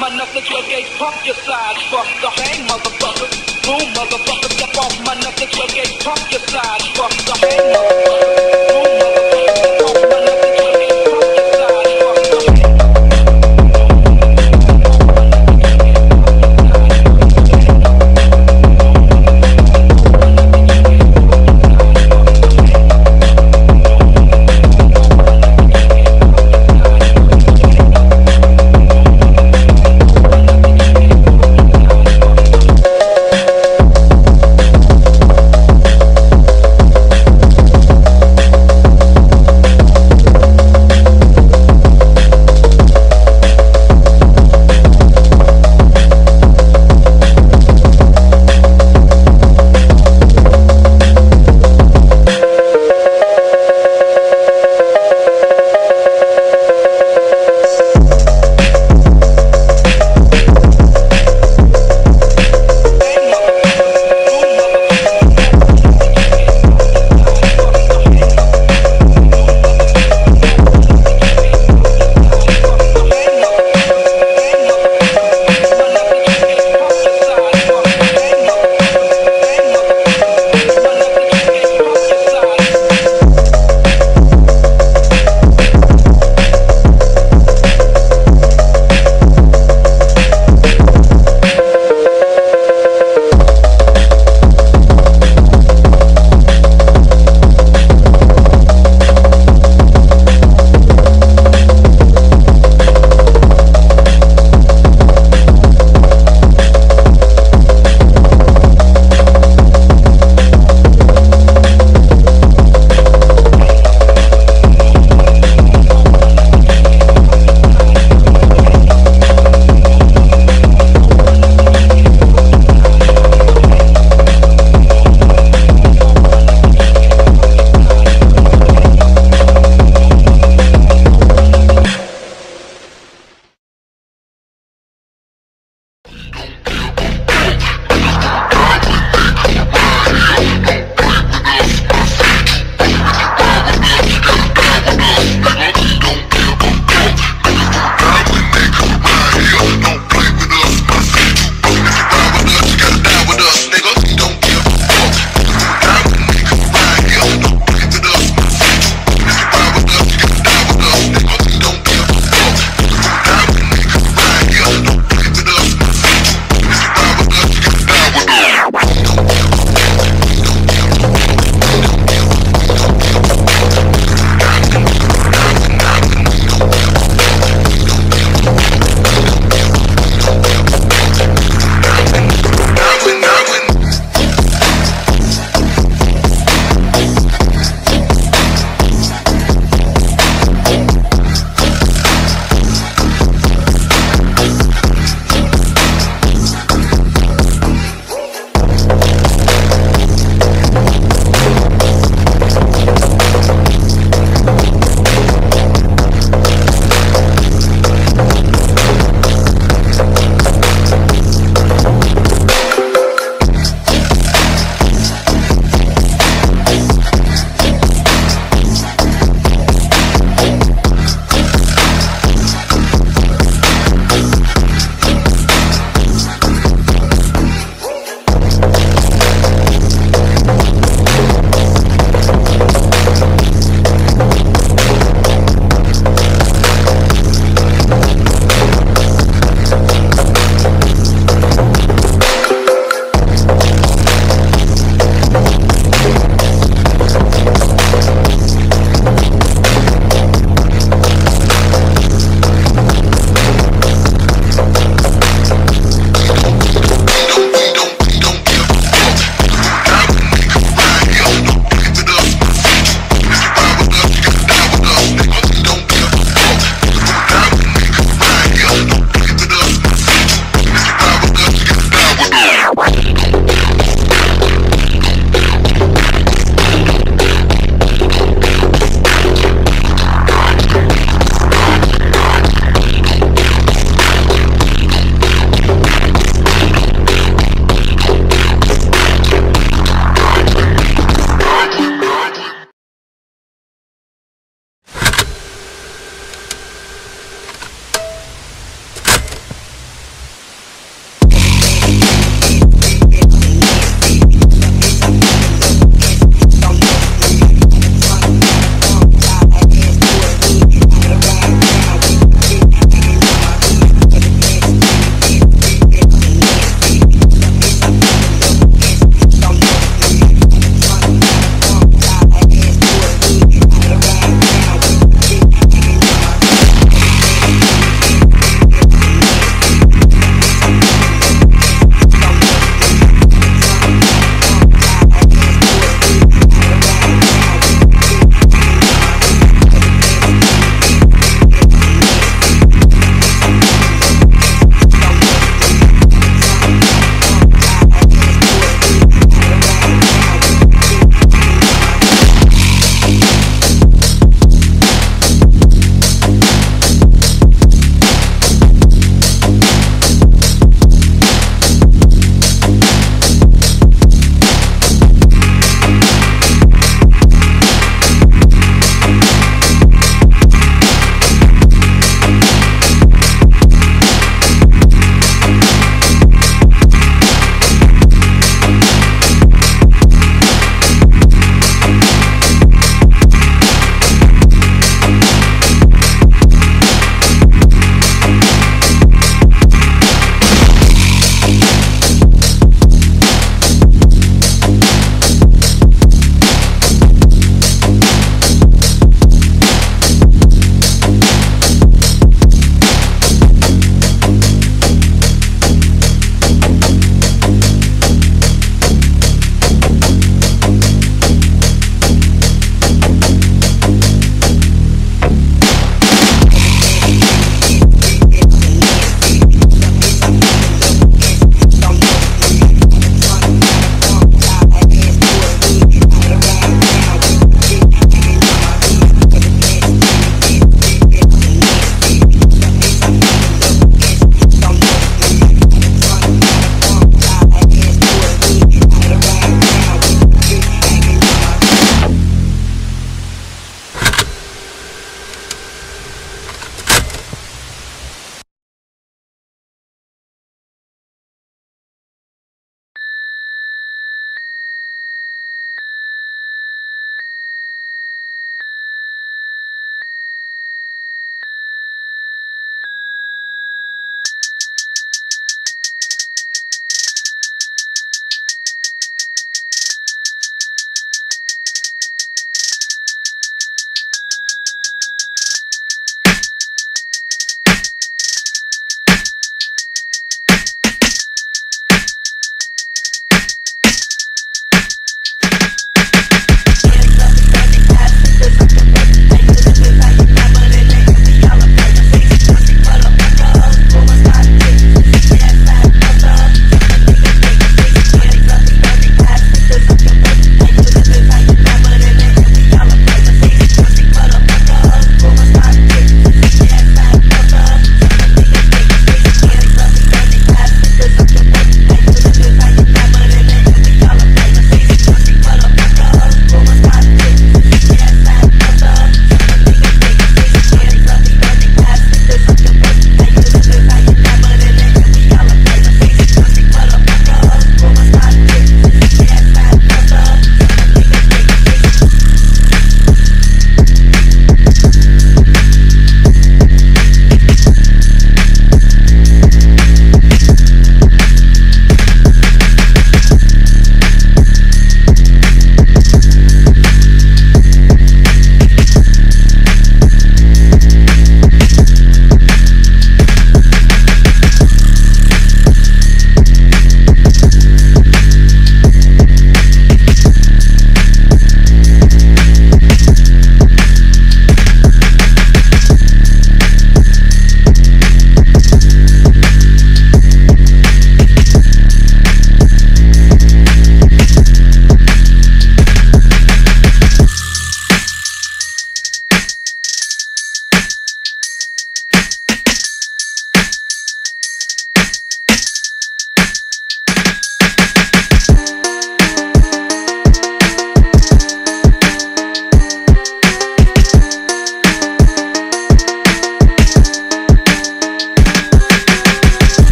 man up the floodgates, pop your sides, fuck the hang, motherfucker.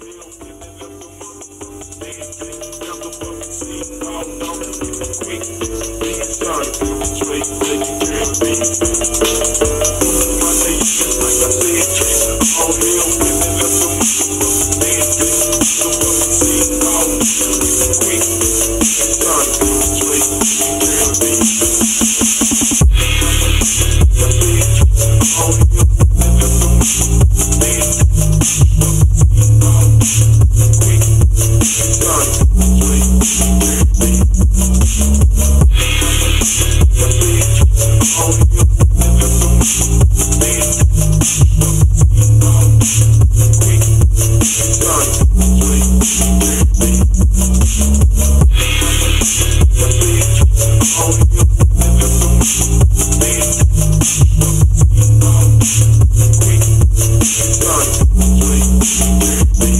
Los que Sorry.